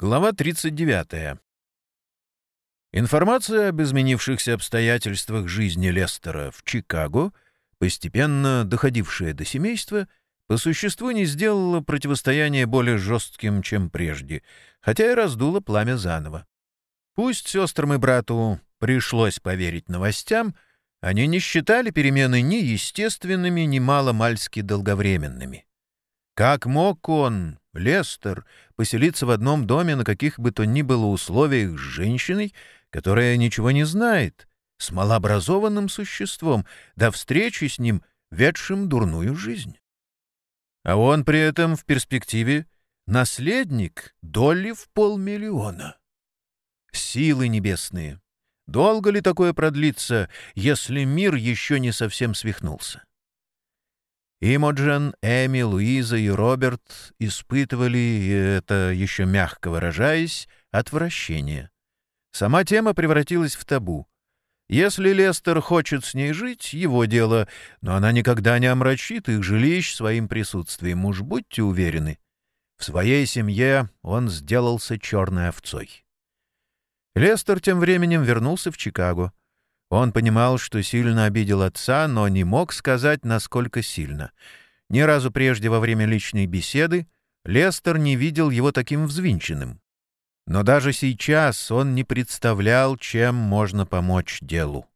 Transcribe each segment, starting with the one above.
Глава 39. Информация об изменившихся обстоятельствах жизни Лестера в Чикаго, постепенно доходившая до семейства, по существу не сделала противостояние более жестким, чем прежде, хотя и раздула пламя заново. Пусть сестрам и брату пришлось поверить новостям, они не считали перемены ни естественными, ни маломальски долговременными. Как мог он, Лестер, поселиться в одном доме на каких бы то ни было условиях с женщиной, которая ничего не знает, с малообразованным существом, до встречи с ним, ведшим дурную жизнь? А он при этом в перспективе наследник доли в полмиллиона. Силы небесные! Долго ли такое продлится, если мир еще не совсем свихнулся? Имоджен, Эми, Луиза и Роберт испытывали, это еще мягко выражаясь, отвращение. Сама тема превратилась в табу. Если Лестер хочет с ней жить, его дело, но она никогда не омрачит их жилищ своим присутствием, уж будьте уверены. В своей семье он сделался черной овцой. Лестер тем временем вернулся в Чикаго. Он понимал, что сильно обидел отца, но не мог сказать, насколько сильно. Ни разу прежде во время личной беседы Лестер не видел его таким взвинченным. Но даже сейчас он не представлял, чем можно помочь делу.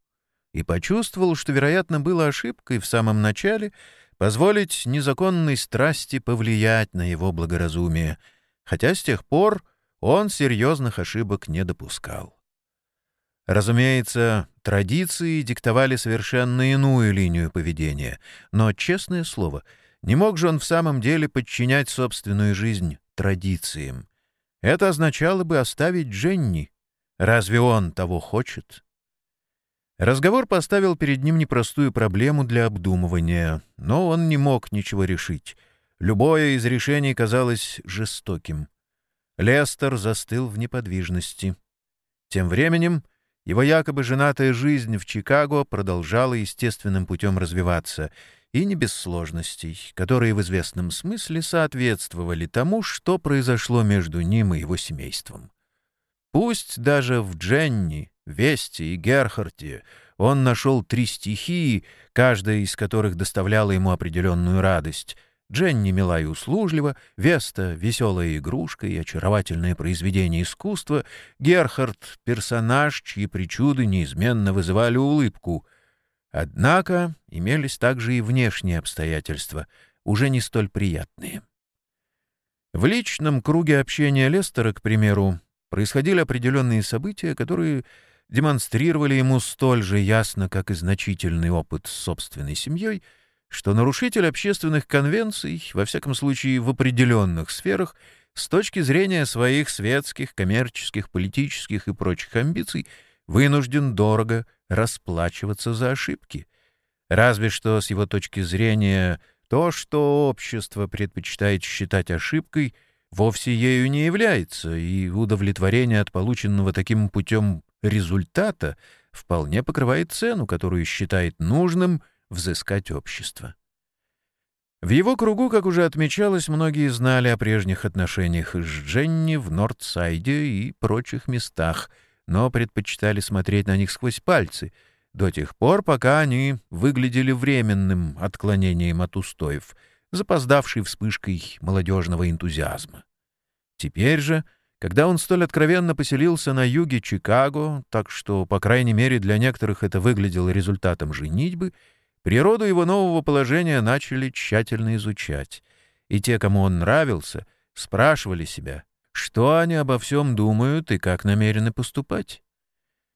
И почувствовал, что, вероятно, было ошибкой в самом начале позволить незаконной страсти повлиять на его благоразумие, хотя с тех пор он серьезных ошибок не допускал. Разумеется, традиции диктовали совершенно иную линию поведения, но, честное слово, не мог же он в самом деле подчинять собственную жизнь традициям. Это означало бы оставить Дженни. Разве он того хочет? Разговор поставил перед ним непростую проблему для обдумывания, но он не мог ничего решить. Любое из решений казалось жестоким. Лестер застыл в неподвижности. Тем временем его якобы женатая жизнь в Чикаго продолжала естественным путем развиваться, и не без сложностей, которые в известном смысле соответствовали тому, что произошло между ним и его семейством. Пусть даже в Дженни, Весте и Герхарте он нашел три стихии, каждая из которых доставляла ему определенную радость — Дженни мила и услужлива, Веста — веселая игрушка и очаровательное произведение искусства, Герхард — персонаж, чьи причуды неизменно вызывали улыбку. Однако имелись также и внешние обстоятельства, уже не столь приятные. В личном круге общения Лестера, к примеру, происходили определенные события, которые демонстрировали ему столь же ясно, как и значительный опыт с собственной семьей — что нарушитель общественных конвенций, во всяком случае в определенных сферах, с точки зрения своих светских, коммерческих, политических и прочих амбиций, вынужден дорого расплачиваться за ошибки. Разве что с его точки зрения то, что общество предпочитает считать ошибкой, вовсе ею не является, и удовлетворение от полученного таким путем результата вполне покрывает цену, которую считает нужным — взыскать общество. В его кругу, как уже отмечалось, многие знали о прежних отношениях с Дженни в Нордсайде и прочих местах, но предпочитали смотреть на них сквозь пальцы, до тех пор, пока они выглядели временным отклонением от устоев, запоздавшей вспышкой молодежного энтузиазма. Теперь же, когда он столь откровенно поселился на юге Чикаго, так что, по крайней мере, для некоторых это выглядело результатом женитьбы, Природу его нового положения начали тщательно изучать, и те, кому он нравился, спрашивали себя, что они обо всем думают и как намерены поступать.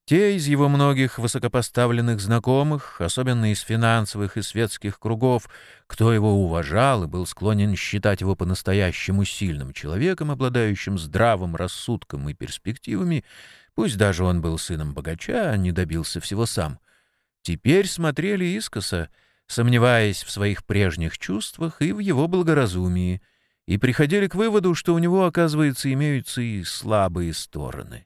Те из его многих высокопоставленных знакомых, особенно из финансовых и светских кругов, кто его уважал и был склонен считать его по-настоящему сильным человеком, обладающим здравым рассудком и перспективами, пусть даже он был сыном богача, а не добился всего сам, теперь смотрели искоса, сомневаясь в своих прежних чувствах и в его благоразумии, и приходили к выводу, что у него, оказывается, имеются и слабые стороны.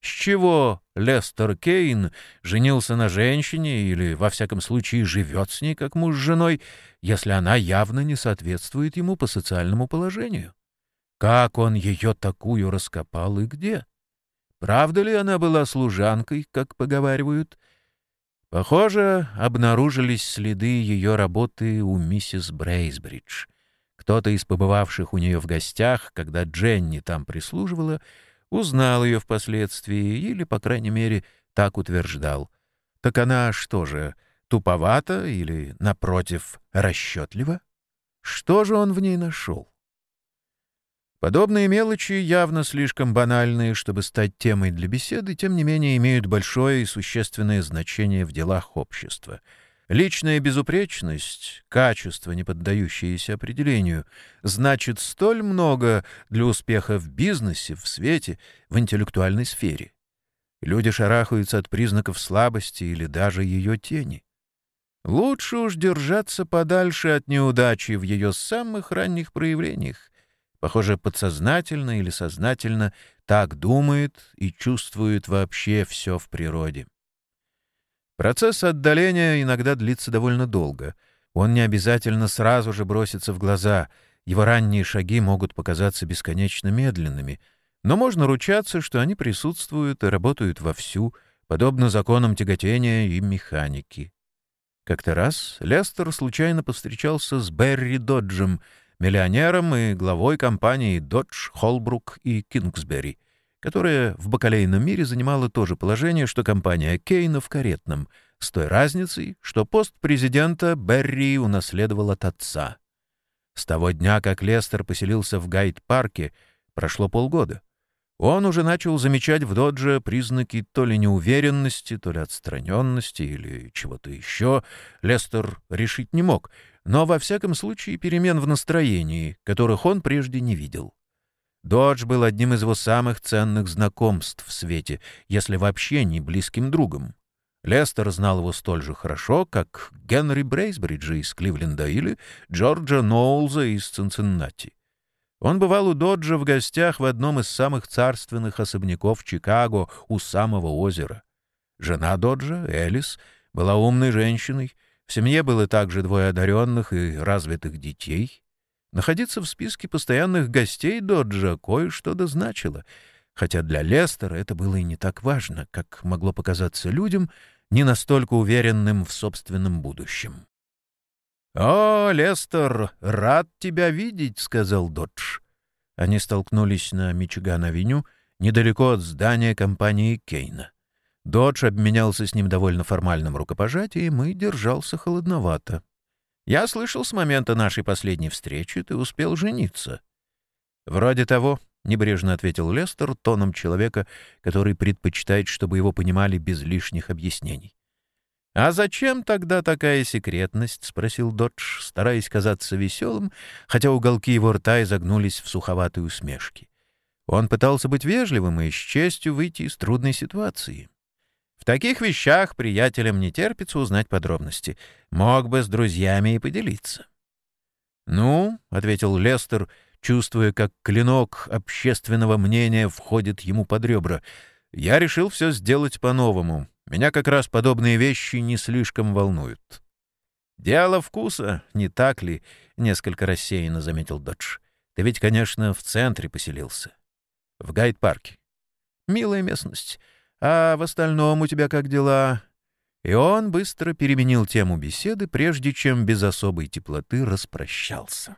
С чего Лестер Кейн женился на женщине или, во всяком случае, живет с ней как муж с женой, если она явно не соответствует ему по социальному положению? Как он ее такую раскопал и где? Правда ли она была служанкой, как поговаривают? Похоже, обнаружились следы ее работы у миссис Брейсбридж. Кто-то из побывавших у нее в гостях, когда Дженни там прислуживала, узнал ее впоследствии или, по крайней мере, так утверждал. Так она что же, туповата или, напротив, расчетлива? Что же он в ней нашел? Подобные мелочи, явно слишком банальные, чтобы стать темой для беседы, тем не менее имеют большое и существенное значение в делах общества. Личная безупречность, качество, не поддающееся определению, значит столь много для успеха в бизнесе, в свете, в интеллектуальной сфере. Люди шарахаются от признаков слабости или даже ее тени. Лучше уж держаться подальше от неудачи в ее самых ранних проявлениях, Похоже, подсознательно или сознательно так думает и чувствует вообще все в природе. Процесс отдаления иногда длится довольно долго. Он не обязательно сразу же бросится в глаза. Его ранние шаги могут показаться бесконечно медленными, но можно ручаться, что они присутствуют и работают вовсю, подобно законам тяготения и механики. Как-то раз Лестер случайно повстречался с Берри Доджем — миллионером и главой компании Dodge, Holbrook и Kingsbury, которая в бакалейном мире занимала то же положение, что компания Кейна в каретном, с той разницей, что пост президента Берри унаследовал от отца. С того дня, как Лестер поселился в Гайд-парке, прошло полгода. Он уже начал замечать в Додже признаки то ли неуверенности, то ли отстраненности или чего-то еще. Лестер решить не мог — но во всяком случае перемен в настроении, которых он прежде не видел. Додж был одним из его самых ценных знакомств в свете, если вообще не близким другом. Лестер знал его столь же хорошо, как Генри Брейсбриджа из Кливленда или Джорджа Ноулза из Цинциннати. Он бывал у Доджа в гостях в одном из самых царственных особняков Чикаго у самого озера. Жена Доджа, Элис, была умной женщиной, в семье было также двое одаренных и развитых детей. Находиться в списке постоянных гостей Доджа кое-что дозначило, хотя для Лестера это было и не так важно, как могло показаться людям, не настолько уверенным в собственном будущем. «О, Лестер, рад тебя видеть», — сказал Додж. Они столкнулись на Мичиган-авеню, недалеко от здания компании Кейна. Додж обменялся с ним довольно формальным рукопожатием и держался холодновато. «Я слышал, с момента нашей последней встречи ты успел жениться». «Вроде того», — небрежно ответил Лестер тоном человека, который предпочитает, чтобы его понимали без лишних объяснений. «А зачем тогда такая секретность?» — спросил Додж, стараясь казаться веселым, хотя уголки его рта изогнулись в суховатой усмешке. Он пытался быть вежливым и с честью выйти из трудной ситуации. В таких вещах приятелям не терпится узнать подробности. Мог бы с друзьями и поделиться. «Ну», — ответил Лестер, чувствуя, как клинок общественного мнения входит ему под ребра, — «я решил все сделать по-новому. Меня как раз подобные вещи не слишком волнуют». «Дело вкуса, не так ли?» — несколько рассеянно заметил Додж. «Ты ведь, конечно, в центре поселился. В Гайд-парке. Милая местность. А в остальном у тебя как дела?» И он быстро переменил тему беседы, прежде чем без особой теплоты распрощался.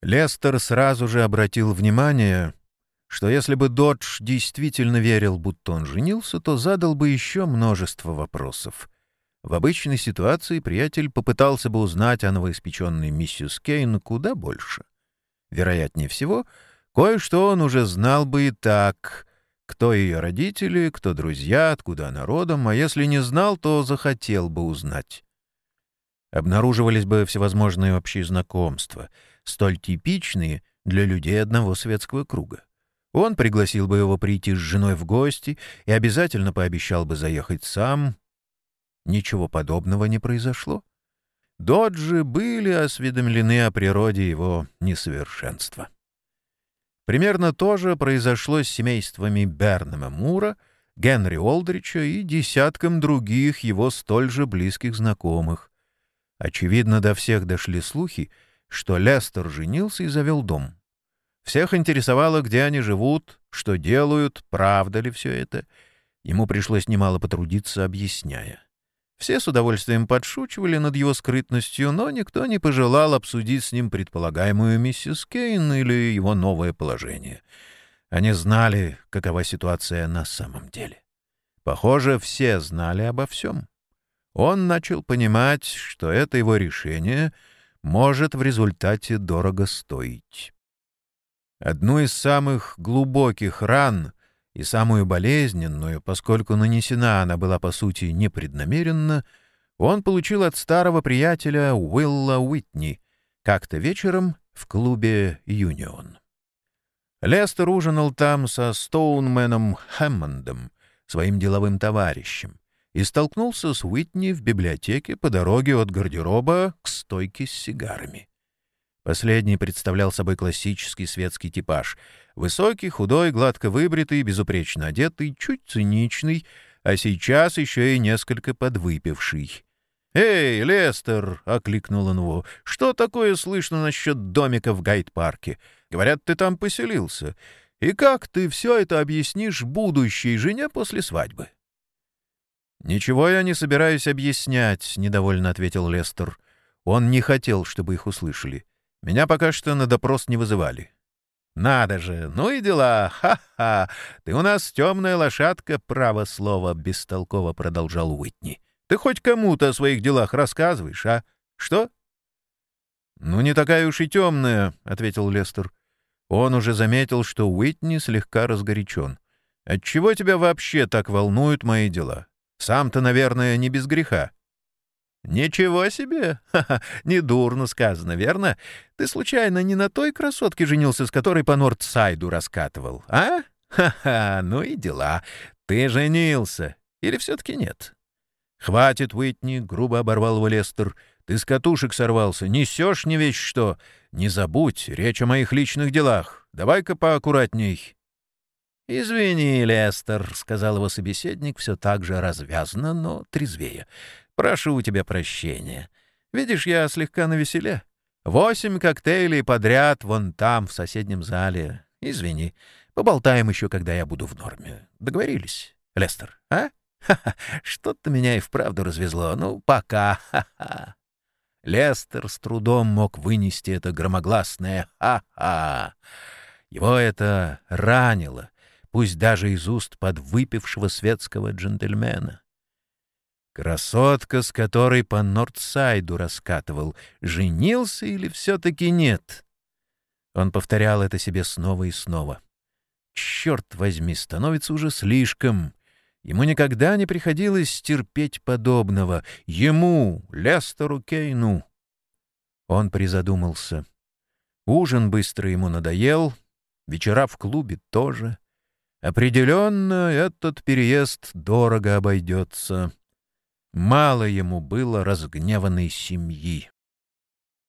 Лестер сразу же обратил внимание, что если бы Додж действительно верил, будто он женился, то задал бы еще множество вопросов. В обычной ситуации приятель попытался бы узнать о новоиспеченной миссис Кейн куда больше. Вероятнее всего, кое-что он уже знал бы и так, кто ее родители, кто друзья, откуда она родом, а если не знал, то захотел бы узнать. Обнаруживались бы всевозможные общие знакомства, столь типичные для людей одного светского круга. Он пригласил бы его прийти с женой в гости и обязательно пообещал бы заехать сам. Ничего подобного не произошло. Доджи были осведомлены о природе его несовершенства. Примерно то же произошло с семействами Бернема Мура, Генри Олдрича и десятком других его столь же близких знакомых. Очевидно, до всех дошли слухи, что Лестер женился и завел дом. Всех интересовало, где они живут, что делают, правда ли все это. Ему пришлось немало потрудиться, объясняя. Все с удовольствием подшучивали над его скрытностью, но никто не пожелал обсудить с ним предполагаемую миссис Кейн или его новое положение. Они знали, какова ситуация на самом деле. Похоже, все знали обо всем. Он начал понимать, что это его решение может в результате дорого стоить. Одну из самых глубоких ран и самую болезненную, поскольку нанесена она была, по сути, непреднамеренно, он получил от старого приятеля Уилла Уитни как-то вечером в клубе «Юнион». Лестер ужинал там со Стоунменом Хэммондом, своим деловым товарищем, и столкнулся с Уитни в библиотеке по дороге от гардероба к стойке с сигарами. Последний представлял собой классический светский типаж. Высокий, худой, гладко выбритый, безупречно одетый, чуть циничный, а сейчас еще и несколько подвыпивший. «Эй, Лестер!» — окликнул он его. «Что такое слышно насчет домика в гайд-парке? Говорят, ты там поселился. И как ты все это объяснишь будущей жене после свадьбы?» «Ничего я не собираюсь объяснять», — недовольно ответил Лестер. Он не хотел, чтобы их услышали. Меня пока что на допрос не вызывали. «Надо же! Ну и дела! Ха-ха! Ты у нас темная лошадка, право слово!» — бестолково продолжал Уитни. «Ты хоть кому-то о своих делах рассказываешь, а? Что?» «Ну, не такая уж и темная», — ответил Лестер. Он уже заметил, что Уитни слегка разгорячен. «Отчего тебя вообще так волнуют мои дела? Сам-то, наверное, не без греха». «Ничего себе! Ха-ха! Недурно сказано, верно? Ты случайно не на той красотке женился, с которой по Нордсайду раскатывал, а? Ха-ха! Ну и дела. Ты женился. Или все-таки нет?» «Хватит, Уитни!» — грубо оборвал его Лестер. «Ты с катушек сорвался. Несешь не вещь что. Не забудь, речь о моих личных делах. Давай-ка поаккуратней». «Извини, Лестер», — сказал его собеседник все так же развязно, но трезвее. Прошу у тебя прощения. Видишь, я слегка навеселе. Восемь коктейлей подряд вон там, в соседнем зале. Извини. Поболтаем еще, когда я буду в норме. Договорились, Лестер, а? Ха-ха, что-то меня и вправду развезло. Ну, пока. Ха-ха. Лестер с трудом мог вынести это громогласное «ха-ха». Его это ранило, пусть даже из уст подвыпившего светского джентльмена. Красотка, с которой по Нордсайду раскатывал, женился или все-таки нет? Он повторял это себе снова и снова. Черт возьми, становится уже слишком. Ему никогда не приходилось терпеть подобного. Ему, Лестеру Кейну. Он призадумался. Ужин быстро ему надоел, вечера в клубе тоже. Определенно, этот переезд дорого обойдется. Мало ему было разгневанной семьи.